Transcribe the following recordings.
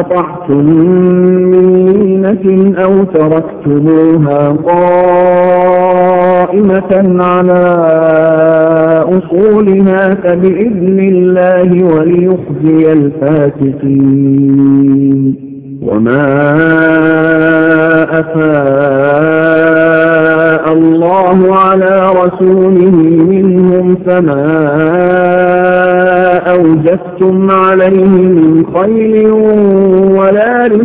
قطعتم من لينة أو تركتموها قائمة على أصولها فبإذن الله وليخزي الفاسقين. وما أفاء الله على رسوله منهم فما أوجفتم عليه من خيل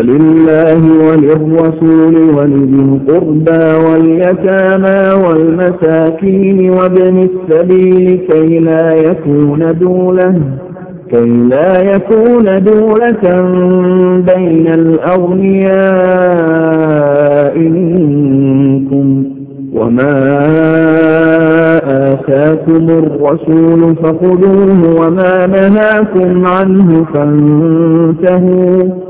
فلله وللرسول ولذي القربى واليتامى والمساكين وابن السبيل كي لا يكون دولة كي لا يكون دولة بين الأغنياء منكم. وما آتاكم الرسول فخذوه وما نهاكم عنه فانتهوا.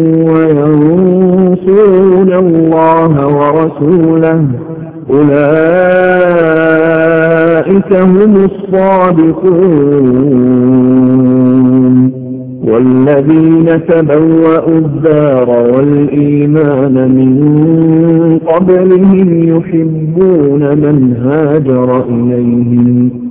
ورسوله أولئك هم الصادقون. والذين تبوأوا الدار والإيمان من قبلهم يحبون من هاجر إليهم.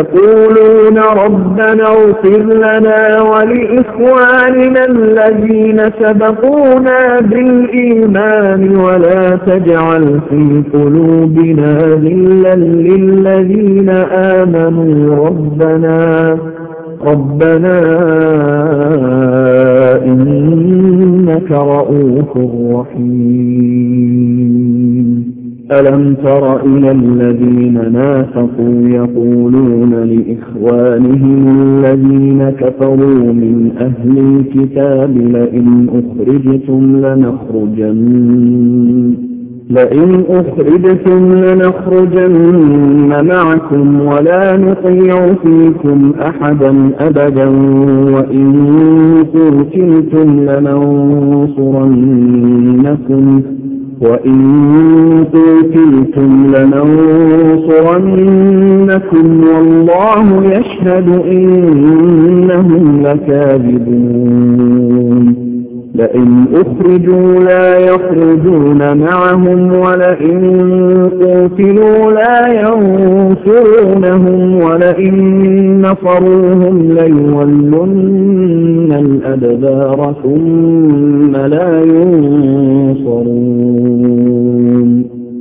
يقولون ربنا اغفر لنا ولإخواننا الذين سبقونا بالإيمان ولا تجعل في قلوبنا ذلا للذين آمنوا ربنا ربنا إنك رؤوف رحيم ألم تر إلى الذين نافقوا يقولون لإخوانهم الذين كفروا من أهل الكتاب لئن أخرجتم لنخرجن لئن أخرجتم لنخرجن معكم ولا نطيع فيكم أحدا أبدا وإن قتلتم لننصرنكم وإن قتلتم لننصرنكم والله يشهد إنهم لكاذبون لئن أخرجوا لا يخرجون معهم ولئن قتلوا لا ينصرونهم ولئن نصروهم ليولن الأدبار ثم لا ينصرون